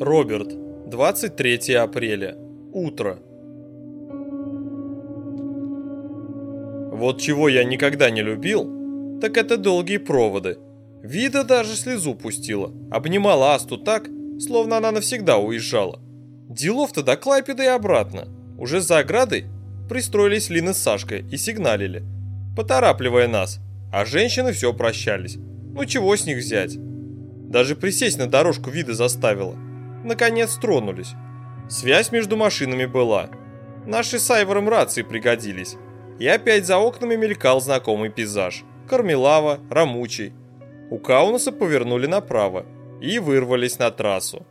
Роберт, 23 апреля. Утро. Вот чего я никогда не любил, так это долгие проводы. Вида даже слезу пустила, обнимала Асту так, словно она навсегда уезжала. Делов-то до Клайпеда и обратно. Уже за оградой пристроились Лина с Сашкой и сигналили, поторапливая нас, а женщины все прощались. Ну чего с них взять? Даже присесть на дорожку вида заставила. Наконец тронулись. Связь между машинами была. Наши с Айвором рации пригодились. И опять за окнами мелькал знакомый пейзаж. Кармелава, Рамучий. У Каунаса повернули направо и вырвались на трассу.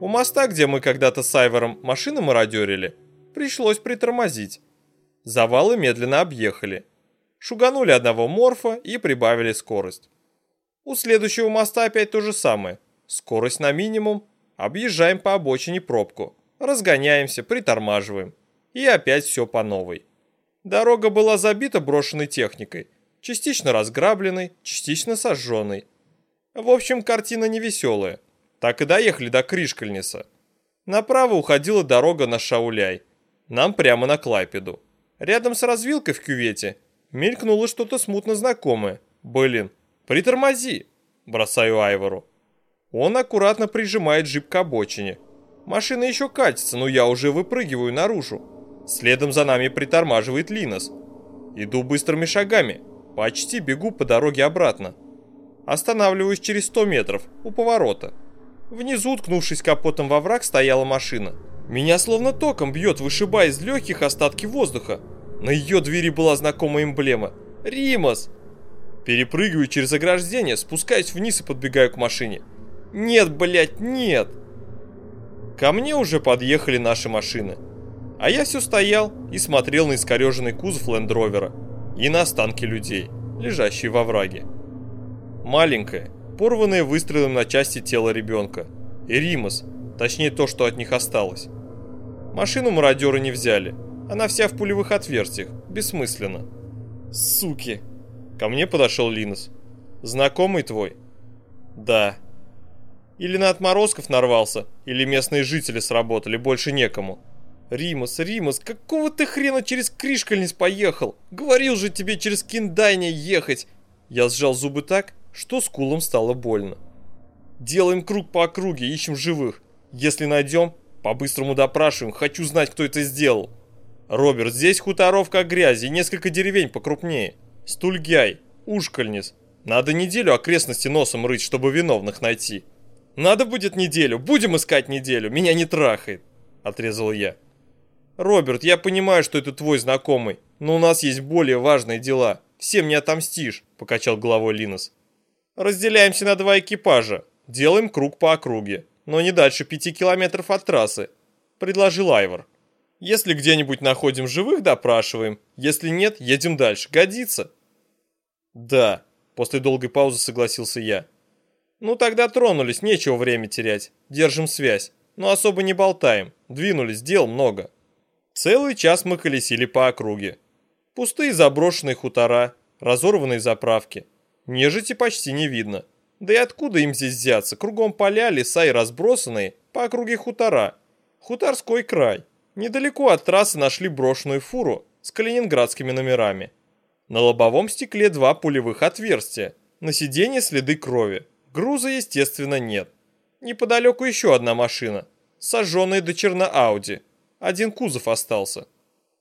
У моста, где мы когда-то с Айвором машины мародерили, пришлось притормозить. Завалы медленно объехали. Шуганули одного морфа и прибавили скорость. У следующего моста опять то же самое. Скорость на минимум, объезжаем по обочине пробку, разгоняемся, притормаживаем. И опять все по новой. Дорога была забита брошенной техникой, частично разграбленной, частично сожженной. В общем, картина невеселая. Так и доехали до Кришкальниса. Направо уходила дорога на Шауляй. Нам прямо на Клайпеду. Рядом с развилкой в кювете мелькнуло что-то смутно знакомое. Блин, притормози, бросаю Айвору. Он аккуратно прижимает джип к обочине. Машина еще катится, но я уже выпрыгиваю наружу. Следом за нами притормаживает Линос. Иду быстрыми шагами, почти бегу по дороге обратно. Останавливаюсь через 100 метров, у поворота. Внизу, уткнувшись капотом во враг, стояла машина. Меня словно током бьет, вышибая из легких остатки воздуха. На ее двери была знакомая эмблема. «Римас!» Перепрыгиваю через ограждение, спускаюсь вниз и подбегаю к машине. «Нет, блядь, нет!» Ко мне уже подъехали наши машины. А я все стоял и смотрел на искореженный кузов лендровера и на останки людей, лежащие во враге. Маленькое, порванное выстрелом на части тело ребенка. И Римас, точнее то, что от них осталось. Машину мародеры не взяли, она вся в пулевых отверстиях, бессмысленно. Суки! Ко мне подошел Линос. Знакомый твой? Да. Или на отморозков нарвался, или местные жители сработали, больше некому. Римас, Римас, какого ты хрена через Кришкальниц поехал? Говорил же тебе через Киндайня ехать. Я сжал зубы так, что скулам стало больно. Делаем круг по округе, ищем живых. Если найдем, по-быстрому допрашиваем, хочу знать, кто это сделал. Роберт, здесь хуторов как грязи несколько деревень покрупнее. Стульгяй, Ушкальниц. Надо неделю окрестности носом рыть, чтобы виновных найти. Надо будет неделю, будем искать неделю, меня не трахает, отрезал я. Роберт, я понимаю, что это твой знакомый, но у нас есть более важные дела. Всем не отомстишь, покачал головой Линос. Разделяемся на два экипажа, делаем круг по округе, но не дальше пяти километров от трассы, предложил Айвор. Если где-нибудь находим живых, допрашиваем. Если нет, едем дальше. Годится? Да, после долгой паузы согласился я. Ну тогда тронулись, нечего время терять. Держим связь. Но особо не болтаем. Двинулись, дел много. Целый час мы колесили по округе. Пустые заброшенные хутора, разорванные заправки. Нежити почти не видно. Да и откуда им здесь взяться? Кругом поля, леса и разбросанные по округе хутора. Хуторской край. Недалеко от трассы нашли брошенную фуру с калининградскими номерами. На лобовом стекле два пулевых отверстия, на сиденье следы крови. Груза, естественно, нет. Неподалеку еще одна машина, сожженная до черна Ауди. Один кузов остался.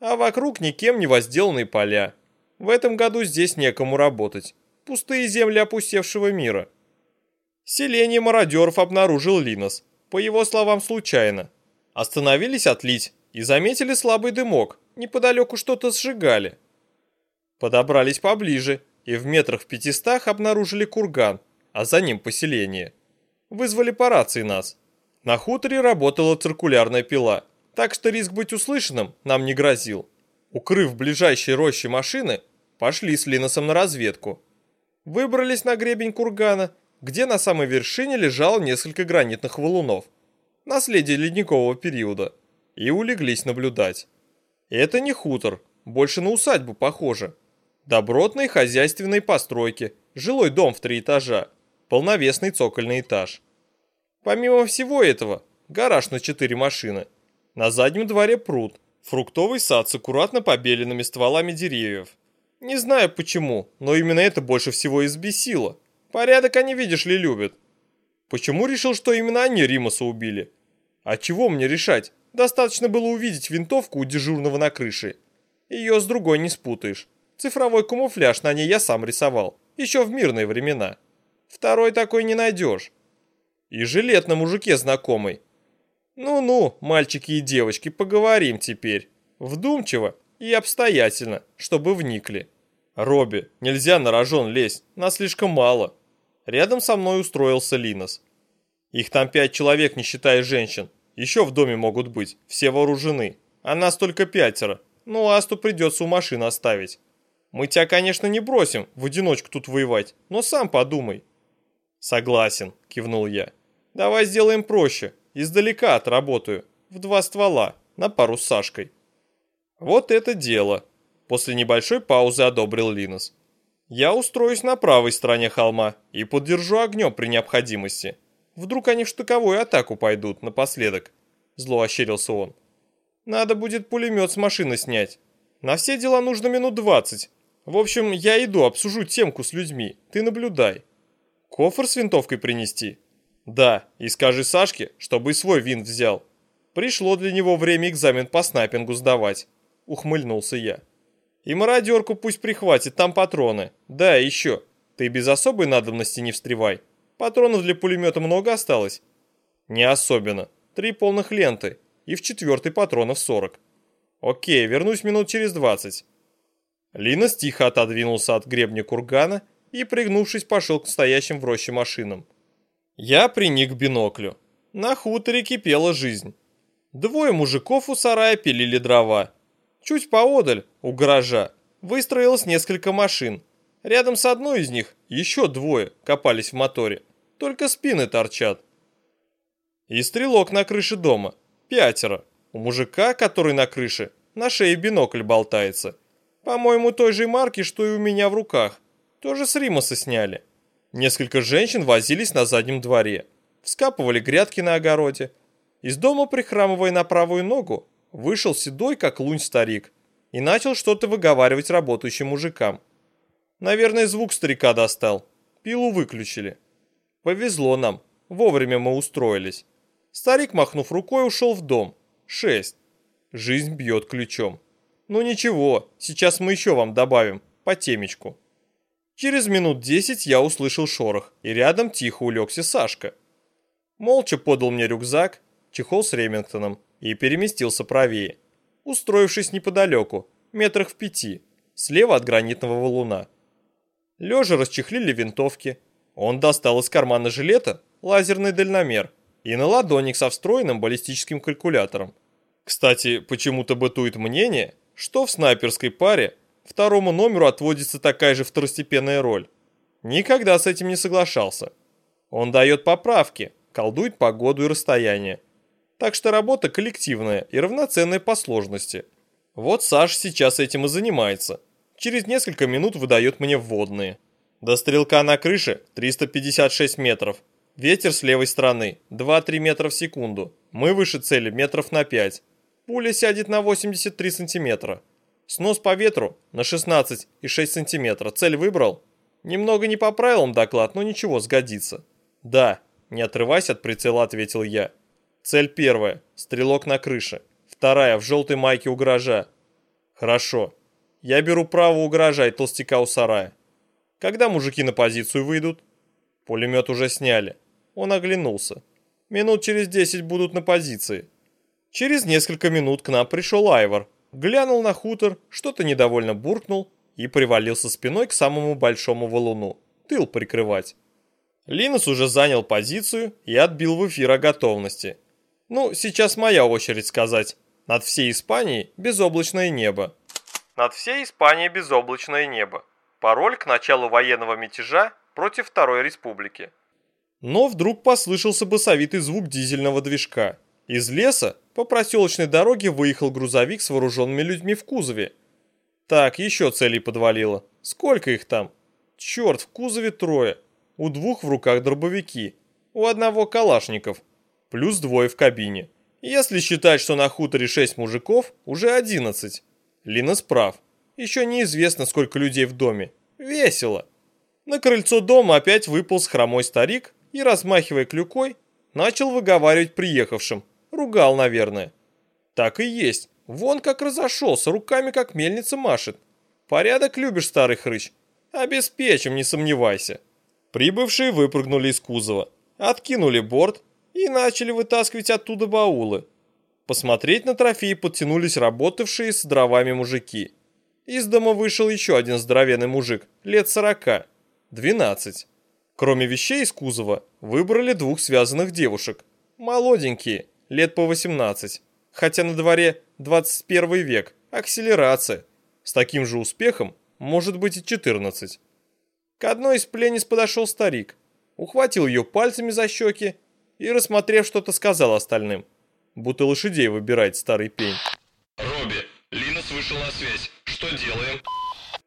А вокруг никем не возделанные поля. В этом году здесь некому работать. Пустые земли опустевшего мира. Селение мародеров обнаружил Линос, по его словам, случайно. Остановились отлить и заметили слабый дымок, неподалеку что-то сжигали. Подобрались поближе и в метрах в пятистах обнаружили курган, а за ним поселение. Вызвали по рации нас. На хуторе работала циркулярная пила, так что риск быть услышанным нам не грозил. Укрыв ближайшие рощи машины, пошли с Линосом на разведку. Выбрались на гребень кургана, где на самой вершине лежало несколько гранитных валунов наследие ледникового периода, и улеглись наблюдать. Это не хутор, больше на усадьбу похоже. Добротные хозяйственные постройки, жилой дом в три этажа, полновесный цокольный этаж. Помимо всего этого, гараж на четыре машины. На заднем дворе пруд, фруктовый сад с аккуратно побеленными стволами деревьев. Не знаю почему, но именно это больше всего избесило. Порядок они, видишь ли, любят. Почему решил, что именно они Римаса убили? А чего мне решать? Достаточно было увидеть винтовку у дежурного на крыше. Ее с другой не спутаешь. Цифровой камуфляж на ней я сам рисовал, еще в мирные времена. Второй такой не найдешь. И жилет на мужике знакомый. Ну-ну, мальчики и девочки, поговорим теперь. Вдумчиво и обстоятельно, чтобы вникли. Робби, нельзя на рожон лезть, нас слишком мало. Рядом со мной устроился Линос. Их там пять человек, не считая женщин. Еще в доме могут быть, все вооружены. А нас только пятеро. Ну, Асту придется у машины оставить. Мы тебя, конечно, не бросим в одиночку тут воевать, но сам подумай. Согласен, кивнул я. Давай сделаем проще. Издалека отработаю. В два ствола, на пару с Сашкой. Вот это дело. После небольшой паузы одобрил Линос. Я устроюсь на правой стороне холма и поддержу огнем при необходимости. Вдруг они в штыковую атаку пойдут напоследок. Зло ощерился он. Надо будет пулемет с машины снять. На все дела нужно минут двадцать. В общем, я иду, обсужу темку с людьми. Ты наблюдай. Кофр с винтовкой принести? Да, и скажи Сашке, чтобы и свой винт взял. Пришло для него время экзамен по снайпингу сдавать. Ухмыльнулся я. И мародерку пусть прихватит, там патроны. Да, еще. Ты без особой надобности не встревай. Патронов для пулемета много осталось? Не особенно. Три полных ленты. И в четвертой патронов 40. Окей, вернусь минут через 20. Линос тихо отодвинулся от гребня кургана и, пригнувшись, пошел к стоящим в роще машинам. Я приник к биноклю. На хуторе кипела жизнь. Двое мужиков у сарая пилили дрова. Чуть поодаль, у гаража, выстроилось несколько машин. Рядом с одной из них еще двое копались в моторе. Только спины торчат. И стрелок на крыше дома. Пятеро. У мужика, который на крыше, на шее бинокль болтается. По-моему, той же марки, что и у меня в руках. Тоже с Римаса сняли. Несколько женщин возились на заднем дворе. Вскапывали грядки на огороде. Из дома, прихрамывая на правую ногу, вышел седой, как лунь старик, и начал что-то выговаривать работающим мужикам. Наверное, звук старика достал. Пилу выключили. Повезло нам. Вовремя мы устроились. Старик, махнув рукой, ушел в дом. Шесть. Жизнь бьет ключом. Ну ничего, сейчас мы еще вам добавим. По темечку. Через минут десять я услышал шорох, и рядом тихо улегся Сашка. Молча подал мне рюкзак, чехол с Ремингтоном и переместился правее, устроившись неподалеку, метрах в пяти, слева от гранитного валуна. Лежа расчехлили винтовки. Он достал из кармана жилета лазерный дальномер и на ладоник со встроенным баллистическим калькулятором. Кстати, почему-то бытует мнение, что в снайперской паре второму номеру отводится такая же второстепенная роль. Никогда с этим не соглашался. Он дает поправки, колдует погоду и расстояние. Так что работа коллективная и равноценная по сложности. Вот Саш сейчас этим и занимается. Через несколько минут выдает мне вводные. До стрелка на крыше 356 метров. Ветер с левой стороны 2-3 метра в секунду. Мы выше цели метров на 5. Пуля сядет на 83 сантиметра. Снос по ветру на 16,6 сантиметра. Цель выбрал? Немного не по правилам доклад, но ничего, сгодится. Да, не отрывайся от прицела, ответил я. Цель первая. Стрелок на крыше. Вторая, в желтой майке у гаража. Хорошо. Я беру право у гаража и толстяка у сарая. Когда мужики на позицию выйдут? Пулемет уже сняли. Он оглянулся. Минут через десять будут на позиции. Через несколько минут к нам пришел Айвор. Глянул на хутор, что-то недовольно буркнул и привалился спиной к самому большому валуну. Тыл прикрывать. Линус уже занял позицию и отбил в эфир о готовности. Ну, сейчас моя очередь сказать. Над всей Испанией безоблачное небо. Над всей Испанией безоблачное небо. Пароль к началу военного мятежа против Второй Республики. Но вдруг послышался басовитый звук дизельного движка. Из леса по проселочной дороге выехал грузовик с вооруженными людьми в кузове. Так, еще целей подвалило. Сколько их там? Черт, в кузове трое. У двух в руках дробовики. у одного калашников, плюс двое в кабине. Если считать, что на хуторе шесть мужиков, уже одиннадцать. Лина справ. Еще неизвестно, сколько людей в доме. Весело. На крыльцо дома опять выполз хромой старик и, размахивая клюкой, начал выговаривать приехавшим. Ругал, наверное. Так и есть. Вон как разошелся, руками как мельница машет. Порядок любишь, старый хрыч? Обеспечим, не сомневайся. Прибывшие выпрыгнули из кузова, откинули борт и начали вытаскивать оттуда баулы. Посмотреть на трофеи подтянулись работавшие с дровами мужики. Из дома вышел еще один здоровенный мужик, лет сорока, двенадцать. Кроме вещей из кузова, выбрали двух связанных девушек. Молоденькие, лет по 18. Хотя на дворе 21 век, акселерация. С таким же успехом может быть и 14. К одной из пленниц подошел старик, ухватил ее пальцами за щеки и, рассмотрев, что-то сказал остальным. Будто лошадей выбирает старый пень. Робби, Линус вышел на связь. Что делаем?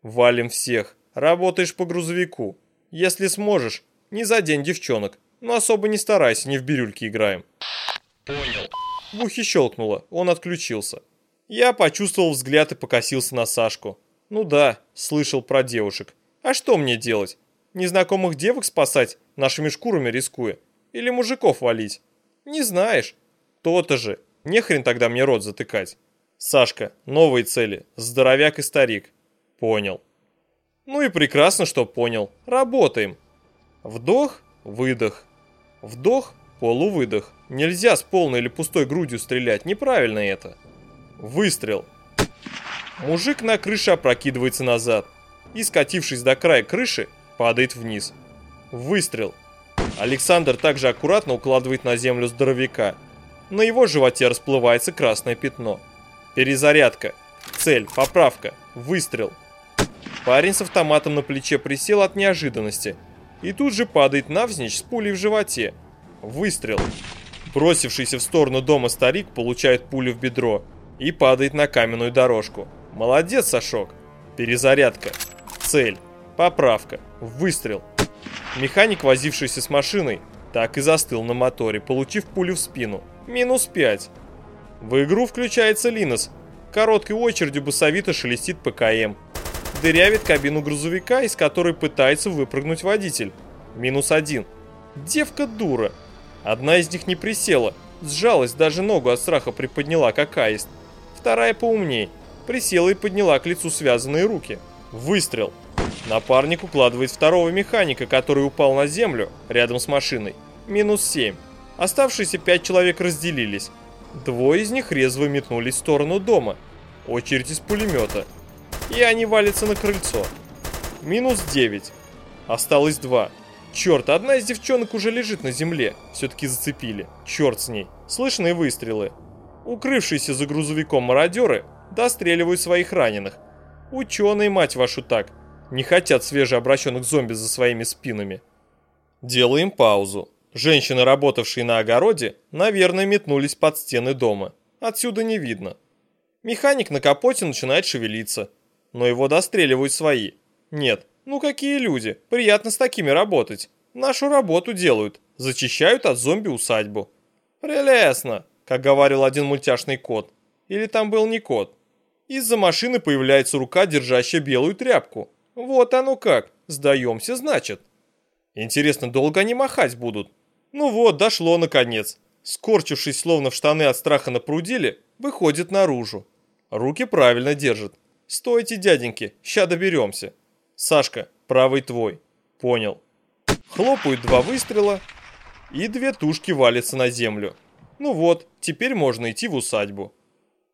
Валим всех. Работаешь по грузовику. Если сможешь, не за день девчонок. Но особо не старайся, не в бирюльки играем. Понял. В ухе щелкнуло, он отключился. Я почувствовал взгляд и покосился на Сашку. Ну да, слышал про девушек. А что мне делать? Незнакомых девок спасать, нашими шкурами рискуя? Или мужиков валить? Не знаешь. То-то же. Не хрен тогда мне рот затыкать. Сашка, новые цели. Здоровяк и старик. Понял. Ну и прекрасно, что понял. Работаем. Вдох, выдох. Вдох, полувыдох. Нельзя с полной или пустой грудью стрелять, неправильно это. Выстрел. Мужик на крыше опрокидывается назад и, скатившись до края крыши, падает вниз. Выстрел. Александр также аккуратно укладывает на землю здоровяка. На его животе расплывается красное пятно. Перезарядка. Цель, поправка, выстрел. Парень с автоматом на плече присел от неожиданности и тут же падает навзничь с пулей в животе. Выстрел. Бросившийся в сторону дома старик получает пулю в бедро и падает на каменную дорожку. Молодец, Сашок. Перезарядка. Цель. Поправка. Выстрел. Механик, возившийся с машиной, так и застыл на моторе, получив пулю в спину. Минус 5. В игру включается Линос. Короткой очередью басовито шелестит ПКМ. Дырявит кабину грузовика, из которой пытается выпрыгнуть водитель. Минус 1. Девка дура. Одна из них не присела, сжалась, даже ногу от страха приподняла, как аист. Вторая поумней, присела и подняла к лицу связанные руки. Выстрел. Напарник укладывает второго механика, который упал на землю рядом с машиной. Минус 7. Оставшиеся пять человек разделились. Двое из них резво метнулись в сторону дома. Очередь из пулемета. И они валятся на крыльцо. Минус 9. Осталось два. Черт, одна из девчонок уже лежит на земле. Все-таки зацепили. Черт с ней. Слышные выстрелы. Укрывшиеся за грузовиком мародеры достреливают своих раненых. Ученые, мать вашу, так. Не хотят свежеобращенных зомби за своими спинами. Делаем паузу. Женщины, работавшие на огороде, наверное, метнулись под стены дома. Отсюда не видно. Механик на капоте начинает шевелиться. Но его достреливают свои. Нет, ну какие люди, приятно с такими работать. Нашу работу делают, зачищают от зомби усадьбу. Прелестно, как говорил один мультяшный кот. Или там был не кот. Из-за машины появляется рука, держащая белую тряпку. Вот оно как, сдаемся, значит. Интересно, долго они махать будут? Ну вот, дошло наконец. Скорчившись, словно в штаны от страха напрудили, выходит наружу. Руки правильно держит. Стойте, дяденьки, ща доберемся. Сашка, правый твой. Понял. Хлопают два выстрела, и две тушки валятся на землю. Ну вот, теперь можно идти в усадьбу.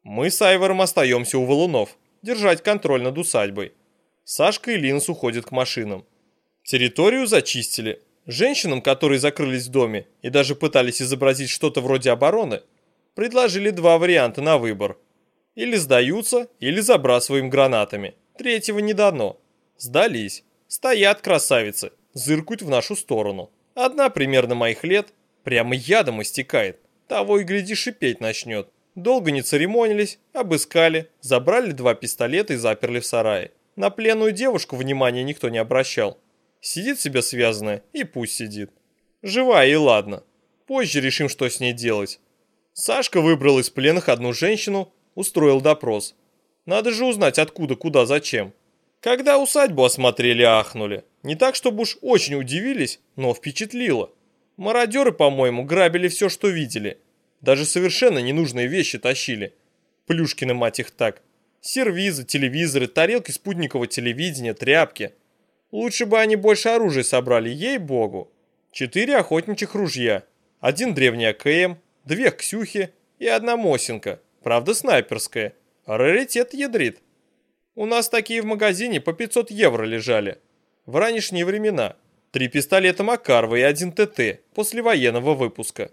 Мы с Айвором остаемся у валунов, держать контроль над усадьбой. Сашка и Линс уходят к машинам. Территорию зачистили. Женщинам, которые закрылись в доме и даже пытались изобразить что-то вроде обороны, предложили два варианта на выбор. Или сдаются, или забрасываем гранатами. Третьего не дано. Сдались. Стоят красавицы, зыркают в нашу сторону. Одна примерно моих лет, прямо ядом истекает. Того и гляди шипеть начнет. Долго не церемонились, обыскали, забрали два пистолета и заперли в сарае. На пленную девушку внимания никто не обращал. Сидит себе связанная и пусть сидит. Живая и ладно. Позже решим, что с ней делать. Сашка выбрал из пленных одну женщину, устроил допрос. Надо же узнать, откуда, куда, зачем. Когда усадьбу осмотрели, ахнули. Не так, чтобы уж очень удивились, но впечатлило. Мародеры, по-моему, грабили все, что видели. Даже совершенно ненужные вещи тащили. Плюшкины, мать их так. Сервизы, телевизоры, тарелки спутникового телевидения, тряпки. Лучше бы они больше оружия собрали, ей-богу. Четыре охотничьих ружья, один древний АКМ, две Ксюхи и одна Мосинка, правда снайперская. Раритет ядрит. У нас такие в магазине по 500 евро лежали. В ранешние времена. Три пистолета Макарова и один ТТ после военного выпуска.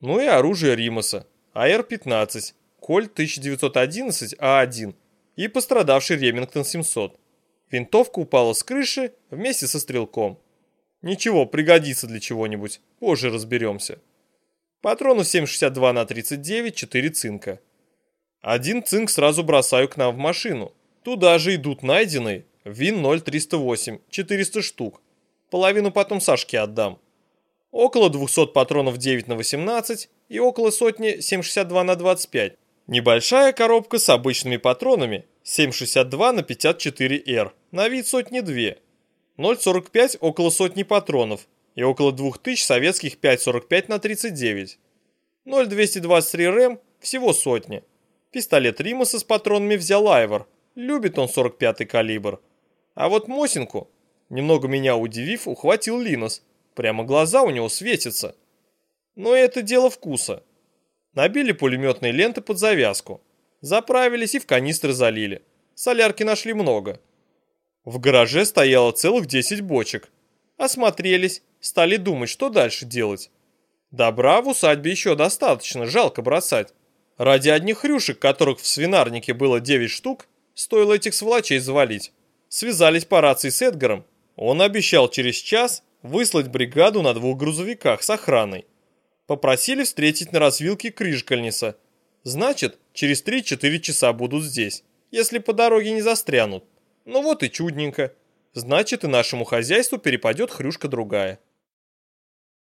Ну и оружие Римаса. АР-15, Кольт 1911 А1 и пострадавший Ремингтон 700. Винтовка упала с крыши вместе со стрелком. Ничего, пригодится для чего-нибудь, позже разберемся. Патронов 7,62 на 39, 4 цинка. Один цинк сразу бросаю к нам в машину. Туда же идут найденные ВИН 0308, 400 штук. Половину потом Сашке отдам. Около 200 патронов 9 на 18 и около сотни 7,62 на 25. Небольшая коробка с обычными патронами 7,62 на 54Р, на вид сотни 2. 0,45 около сотни патронов и около 2000 советских 5,45 на 39. 0,223 РМ всего сотни. Пистолет Римаса с патронами взял Айвор, любит он 45-й калибр. А вот Мосинку, немного меня удивив, ухватил Линос. Прямо глаза у него светятся. Но это дело вкуса. Набили пулеметные ленты под завязку. Заправились и в канистры залили. Солярки нашли много. В гараже стояло целых 10 бочек. Осмотрелись, стали думать, что дальше делать. Добра в усадьбе еще достаточно, жалко бросать. Ради одних хрюшек, которых в свинарнике было 9 штук, стоило этих сволочей завалить. Связались по рации с Эдгаром. Он обещал через час выслать бригаду на двух грузовиках с охраной. Попросили встретить на развилке Крижкальниса. Значит, через 3-4 часа будут здесь, если по дороге не застрянут. Ну вот и чудненько. Значит, и нашему хозяйству перепадет хрюшка другая.